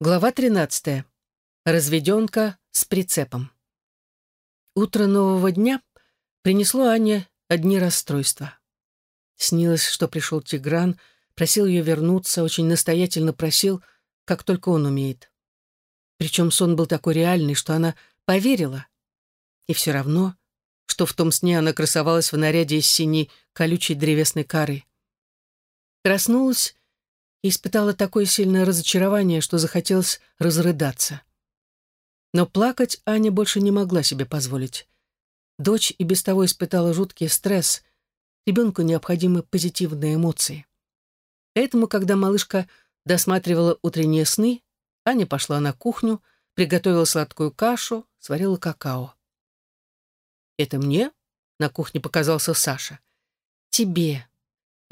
Глава 13. Разведенка с прицепом. Утро нового дня принесло Ане одни расстройства. Снилось, что пришел Тигран, просил ее вернуться, очень настоятельно просил, как только он умеет. Причем сон был такой реальный, что она поверила. И все равно, что в том сне она красовалась в наряде из синей колючей древесной коры. Проснулась и испытала такое сильное разочарование, что захотелось разрыдаться. Но плакать Аня больше не могла себе позволить. Дочь и без того испытала жуткий стресс. Ребенку необходимы позитивные эмоции. Поэтому, когда малышка досматривала утренние сны, Аня пошла на кухню, приготовила сладкую кашу, сварила какао. «Это мне?» — на кухне показался Саша. «Тебе»,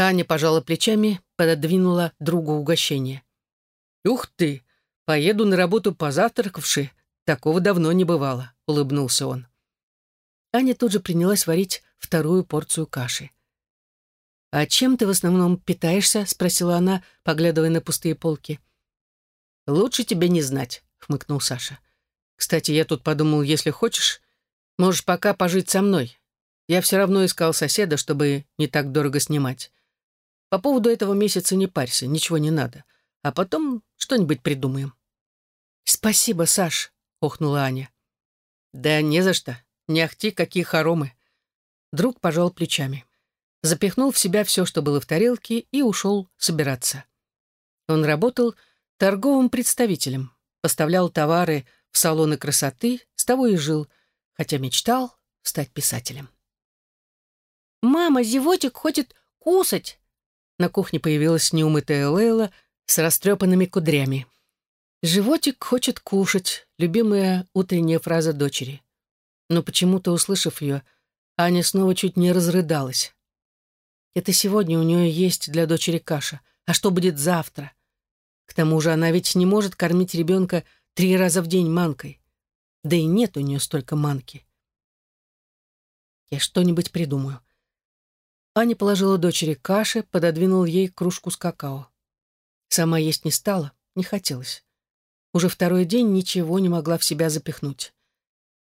Аня пожала плечами, пододвинула другу угощение. «Ух ты! Поеду на работу позавтракавши. Такого давно не бывало», — улыбнулся он. Аня тут же принялась варить вторую порцию каши. «А чем ты в основном питаешься?» — спросила она, поглядывая на пустые полки. «Лучше тебе не знать», — хмыкнул Саша. «Кстати, я тут подумал, если хочешь, можешь пока пожить со мной. Я все равно искал соседа, чтобы не так дорого снимать. По поводу этого месяца не парься, ничего не надо. А потом что-нибудь придумаем». «Спасибо, Саш», — охнула Аня. «Да не за что. Не ахти, какие хоромы». Друг пожал плечами. Запихнул в себя все, что было в тарелке, и ушел собираться. Он работал торговым представителем, поставлял товары в салоны красоты, с того и жил, хотя мечтал стать писателем. «Мама, зевотик хочет кусать!» На кухне появилась неумытая Лейла с растрепанными кудрями. «Животик хочет кушать», — любимая утренняя фраза дочери. Но почему-то, услышав ее, Аня снова чуть не разрыдалась. Это сегодня у нее есть для дочери каша. А что будет завтра? К тому же она ведь не может кормить ребенка три раза в день манкой. Да и нет у нее столько манки. Я что-нибудь придумаю. Аня положила дочери каши, пододвинула ей кружку с какао. Сама есть не стала, не хотелось. Уже второй день ничего не могла в себя запихнуть.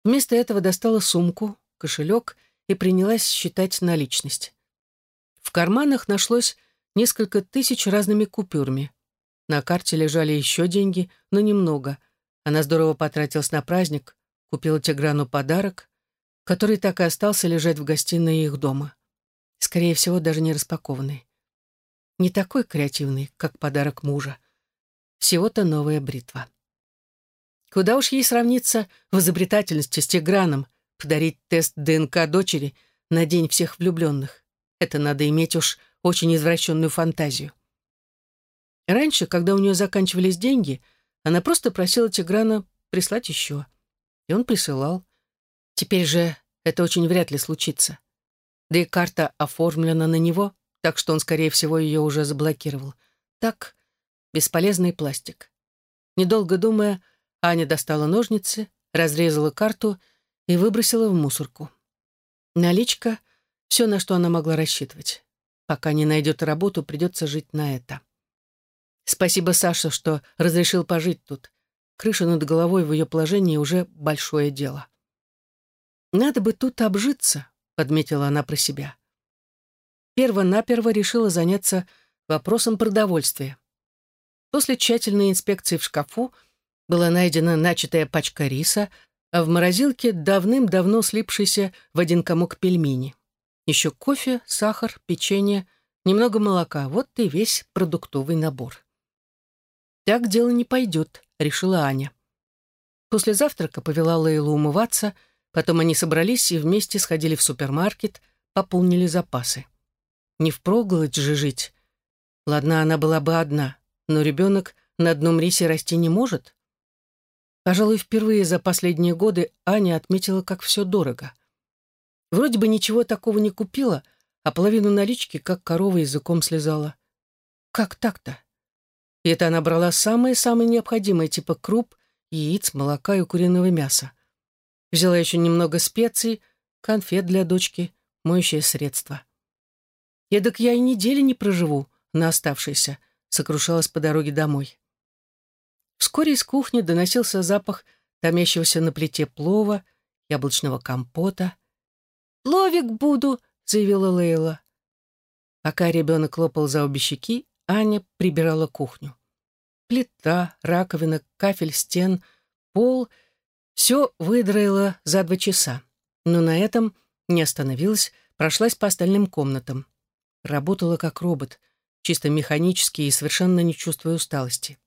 Вместо этого достала сумку, кошелек и принялась считать наличность. В карманах нашлось несколько тысяч разными купюрами. На карте лежали еще деньги, но немного. Она здорово потратилась на праздник, купила Тиграну подарок, который так и остался лежать в гостиной их дома скорее всего, даже не распакованный. Не такой креативный, как подарок мужа. Всего-то новая бритва. Куда уж ей сравниться в изобретательности с Тиграном, подарить тест ДНК дочери на день всех влюбленных. Это надо иметь уж очень извращенную фантазию. Раньше, когда у нее заканчивались деньги, она просто просила Тиграна прислать еще. И он присылал. Теперь же это очень вряд ли случится. Да и карта оформлена на него, так что он, скорее всего, ее уже заблокировал. Так, бесполезный пластик. Недолго думая, Аня достала ножницы, разрезала карту и выбросила в мусорку. Наличка — все, на что она могла рассчитывать. Пока не найдет работу, придется жить на это. Спасибо Саше, что разрешил пожить тут. Крыша над головой в ее положении уже большое дело. Надо бы тут обжиться, подметила она про себя. Перво-наперво решила заняться вопросом продовольствия. После тщательной инспекции в шкафу была найдена начатая пачка риса, а в морозилке давным-давно слипшийся в один комок пельмени. Еще кофе, сахар, печенье, немного молока. Вот и весь продуктовый набор. «Так дело не пойдет», — решила Аня. После завтрака повела Лейлу умываться — Потом они собрались и вместе сходили в супермаркет, пополнили запасы. Не впроголодь же жить. Ладно, она была бы одна, но ребенок на одном рисе расти не может. Пожалуй, впервые за последние годы Аня отметила, как все дорого. Вроде бы ничего такого не купила, а половину налички, как корова, языком слезала. Как так-то? И это она брала самое-самое необходимое, типа круп, яиц, молока и куриного мяса. Взяла еще немного специй, конфет для дочки, моющее средство. «Эдак я и недели не проживу на оставшейся», — сокрушалась по дороге домой. Вскоре из кухни доносился запах томящегося на плите плова, яблочного компота. «Ловик буду», — заявила Лейла. Пока ребенок лопал за обе щеки, Аня прибирала кухню. Плита, раковина, кафель стен, пол — все выдроила за два часа. Но на этом не остановилась, прошлась по остальным комнатам. Работала как робот, чисто механически и совершенно не чувствуя усталости.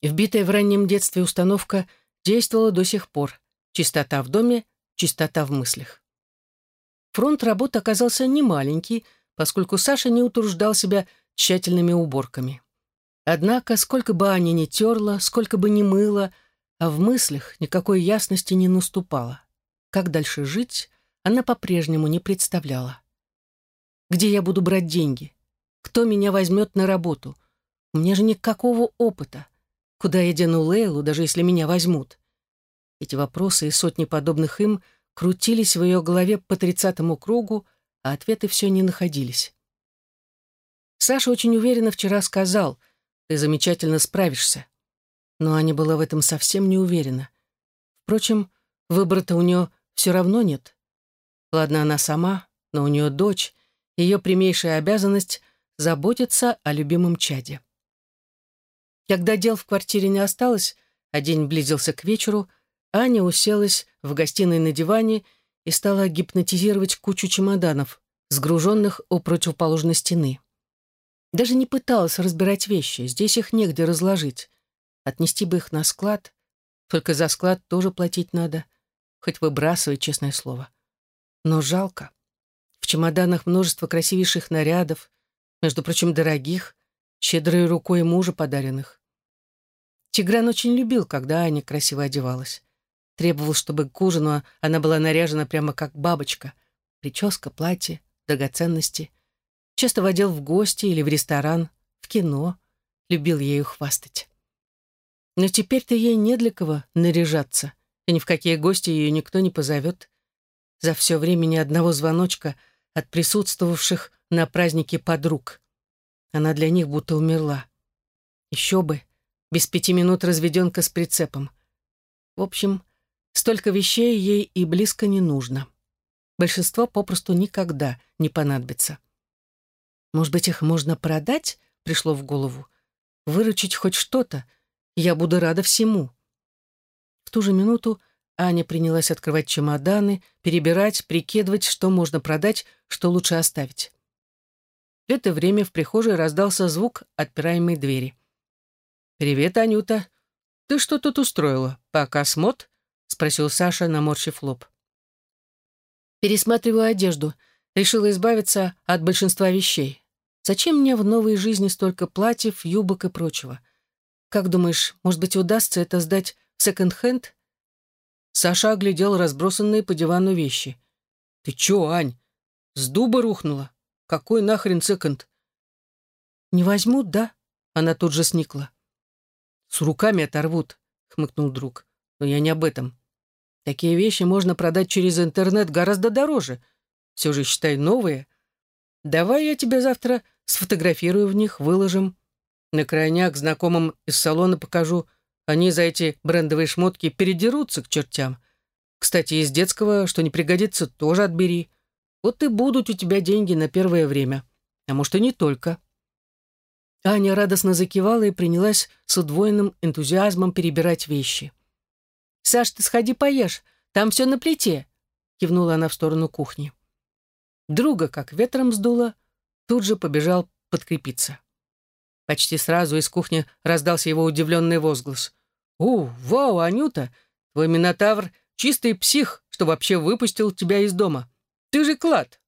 Вбитая в раннем детстве установка действовала до сих пор. Чистота в доме, чистота в мыслях. Фронт работы оказался немаленький, поскольку Саша не утруждал себя тщательными уборками. Однако, сколько бы Аня ни терла, сколько бы ни мыла, а в мыслях никакой ясности не наступало. Как дальше жить, она по-прежнему не представляла. Где я буду брать деньги? Кто меня возьмет на работу? У меня же никакого опыта. Куда я дену Лейлу, даже если меня возьмут? Эти вопросы и сотни подобных им крутились в ее голове по тридцатому кругу, а ответы все не находились. Саша очень уверенно вчера сказал, «Ты замечательно справишься». Но Аня была в этом совсем не уверена. Впрочем, выбора-то у нее все равно нет. Ладно, она сама, но у нее дочь, ее прямейшая обязанность — заботиться о любимом чаде. Когда дел в квартире не осталось, а день близился к вечеру, Аня уселась в гостиной на диване и стала гипнотизировать кучу чемоданов, сгруженных у противоположной стены. Даже не пыталась разбирать вещи, здесь их негде разложить. Отнести бы их на склад, только за склад тоже платить надо, хоть выбрасывай, честное слово. Но жалко. В чемоданах множество красивейших нарядов, между прочим, дорогих, щедрой рукой мужа подаренных. Тигран очень любил, когда Аня красиво одевалась. Требовал, чтобы к ужину она была наряжена прямо как бабочка. Прическа, платье, драгоценности. Часто водил в гости или в ресторан, в кино. Любил ею хвастать. Но теперь-то ей не для кого наряжаться, и ни в какие гости ее никто не позовет. За все время ни одного звоночка от присутствовавших на празднике подруг. Она для них будто умерла. Еще бы, без пяти минут разведенка с прицепом. В общем, столько вещей ей и близко не нужно. Большинство попросту никогда не понадобится. Может быть, их можно продать, пришло в голову. Выручить хоть что-то, я буду рада всему. В ту же минуту Аня принялась открывать чемоданы, перебирать, прикидывать, что можно продать, что лучше оставить. В это время в прихожей раздался звук отпираемой двери. «Привет, Анюта. Ты что тут устроила? Пока смот?» — спросил Саша, наморщив лоб. «Пересматриваю одежду. Решила избавиться от большинства вещей. Зачем мне в новой жизни столько платьев, юбок и прочего? Как думаешь, может быть, удастся это сдать в секонд-хенд?» Саша оглядел разбросанные по дивану вещи. «Ты чё, Ань? С дуба рухнула? Какой нахрен секонд? Не возьмут, да? Она тут же сникла. С руками оторвут, хмыкнул друг. Но я не об этом. Такие вещи можно продать через интернет гораздо дороже. Все же, считай, новые. Давай я тебе завтра сфотографирую в них, выложим. На крайняк знакомым из салона покажу. Они за эти брендовые шмотки передерутся к чертям. Кстати, из детского, что не пригодится, тоже отбери. Вот и будут у тебя деньги на первое время. А может, и не только». Аня радостно закивала и принялась с удвоенным энтузиазмом перебирать вещи. «Саш, ты сходи поешь, там все на плите», — кивнула она в сторону кухни. Друга, как ветром сдуло, тут же побежал подкрепиться. Почти сразу из кухни раздался его удивленный возглас. «О, вау, Анюта, твой Минотавр — чистый псих, что вообще выпустил тебя из дома. Ты же клад!»